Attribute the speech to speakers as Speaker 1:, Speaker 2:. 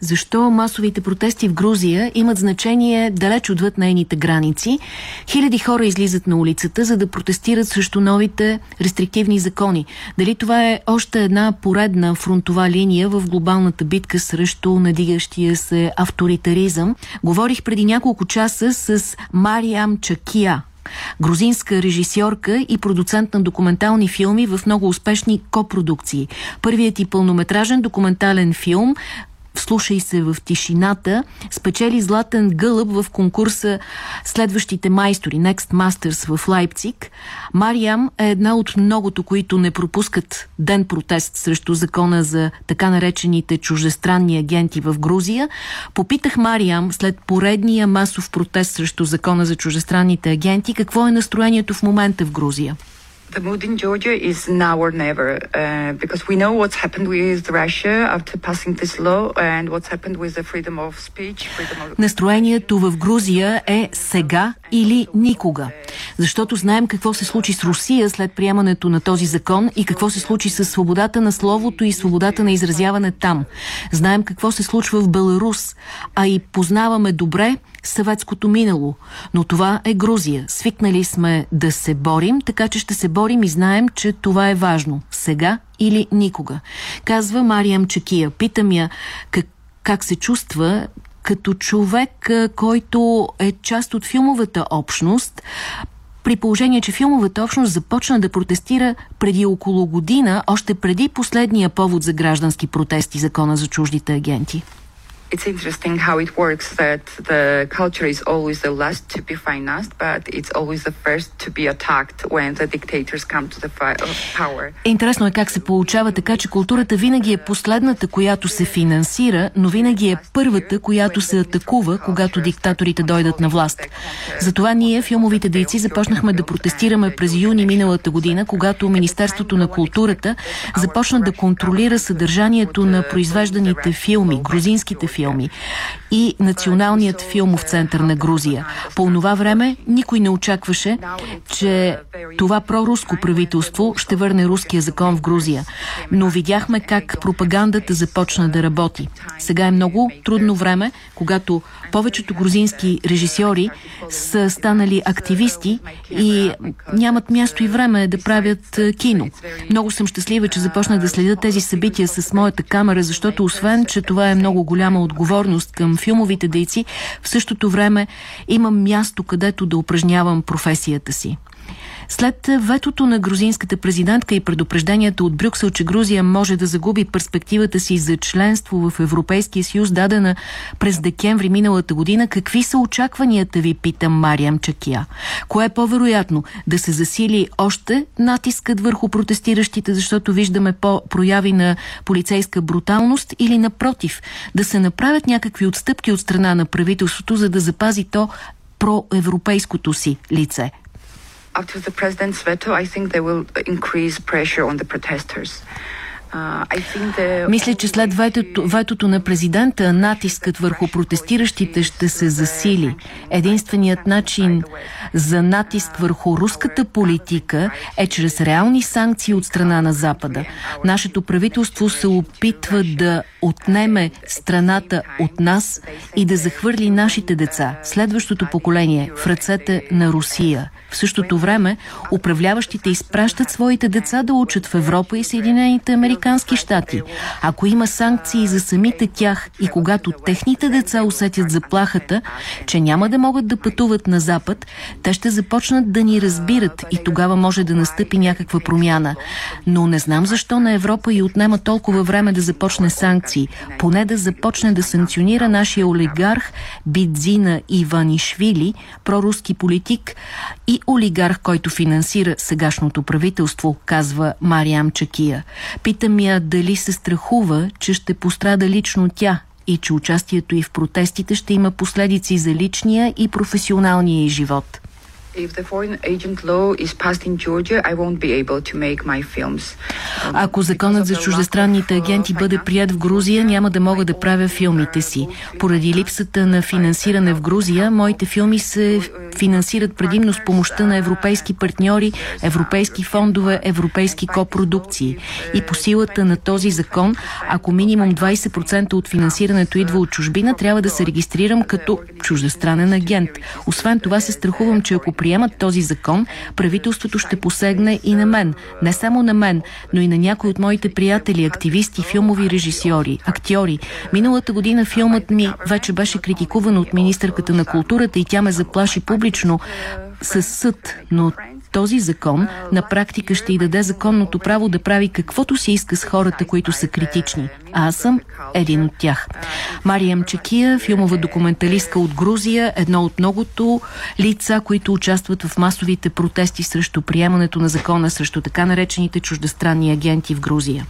Speaker 1: защо масовите протести в Грузия имат значение далеч отвъд нейните граници. Хиляди хора излизат на улицата, за да протестират срещу новите рестриктивни закони. Дали това е още една поредна фронтова линия в глобалната битка срещу надигащия се авторитаризъм? Говорих преди няколко часа с Мариам Чакия, грузинска режисьорка и продуцент на документални филми в много успешни копродукции. Първият и пълнометражен документален филм Вслушай се в тишината, спечели Златен гълъб в конкурса Следващите майстори, Next Masters в Лайпциг. Мариам е една от многото, които не пропускат ден протест срещу закона за така наречените чуждестранни агенти в Грузия. Попитах Мариам след поредния масов протест срещу закона за чуждестранните агенти, какво е настроението в момента в Грузия.
Speaker 2: The mood in Georgia is now or never, uh, because we know what's happened with Russia after passing this law and what's happened with the freedom of speech. Freedom of...
Speaker 1: Настроението в Грузия е сега или никога. Защото знаем какво се случи с Русия след приемането на този закон и какво се случи с свободата на словото и свободата на изразяване там. Знаем какво се случва в Беларус, а и познаваме добре съветското минало. Но това е Грузия. Свикнали сме да се борим, така че ще се борим и знаем, че това е важно. Сега или никога. Казва Мариям Чакия. Питам я как, как се чувства като човек, който е част от филмовата общност, при положение, че филмовата общност започна да протестира преди около година, още преди последния повод за граждански протести, закона за чуждите агенти
Speaker 2: it's interesting how it works that the culture is always the last to be financed, but it's always the first to be attacked when the dictators come to the power.
Speaker 1: Интересно е как се получава така, че културата винаги е последната, която се финансира, но винаги е първата, която се атакува, когато диктаторите дойдат на власт. Затова ние, филмовите дейци, започнахме да протестираме през юни миналата година, когато Министерството на културата започна да контролира съдържанието на произвежданите филми, грузинските филми, филми и Националният филмов център на Грузия. По това време никой не очакваше, че това проруско правителство ще върне руския закон в Грузия. Но видяхме как пропагандата започна да работи. Сега е много трудно време, когато повечето грузински режисьори са станали активисти и нямат място и време да правят е, кино. Много съм щастлива, че започнах да следя тези събития с моята камера, защото освен, че това е много голяма отговорност към филмовите дейци, в същото време имам място, където да упражнявам професията си. След ветото на грузинската президентка и предупреждението от Брюксел, че Грузия може да загуби перспективата си за членство в Европейския съюз, дадена през декември миналата година, какви са очакванията ви, питам Мариам Чакия? Кое е по-вероятно? Да се засили още натискът върху протестиращите, защото виждаме по-прояви на полицейска бруталност или напротив, да се направят някакви отстъпки от страна на правителството, за да запази то проевропейското си лице?
Speaker 2: After the president's veto, I think they will increase pressure on the protesters.
Speaker 1: Мисля, че след ветото, ветото на президента натискът върху протестиращите ще се засили. Единственият начин за натиск върху руската политика е чрез реални санкции от страна на Запада. Нашето правителство се опитва да отнеме страната от нас и да захвърли нашите деца, следващото поколение, в ръцете на Русия. В същото време управляващите изпращат своите деца да учат в Европа и Съединените Американски щати. Ако има санкции за самите тях и когато техните деца усетят заплахата, че няма да могат да пътуват на Запад, те ще започнат да ни разбират и тогава може да настъпи някаква промяна. Но не знам защо на Европа и отнема толкова време да започне санкции. Поне да започне да санкционира нашия олигарх Бидзина Иванишвили, проруски политик и олигарх, който финансира сегашното правителство, казва Мариам Чакия. Питам я дали се страхува, че ще пострада лично тя и че участието и в протестите ще има последици за личния и професионалния й живот. Ако законът за чуждестранните агенти бъде прият в Грузия, няма да мога да правя филмите си. Поради липсата на финансиране в Грузия, моите филми се финансират предимно с помощта на европейски партньори, европейски фондове, европейски копродукции. И по силата на този закон, ако минимум 20% от финансирането идва от чужбина, трябва да се регистрирам като чуждестранен агент. Освен това се страхувам, че ако приемат този закон, правителството ще посегне и на мен. Не само на мен, но и на някои от моите приятели, активисти, филмови режисьори, актьори. Миналата година филмът ми вече беше критикуван от министърката на културата и тя ме заплаши публично с съд, но този закон на практика ще й даде законното право да прави каквото си иска с хората, които са критични. А аз съм един от тях. Мариям Чакия, филмова документалистка от Грузия, едно от многото лица, които участват в масовите протести срещу приемането на закона, срещу така наречените чуждестранни агенти в Грузия.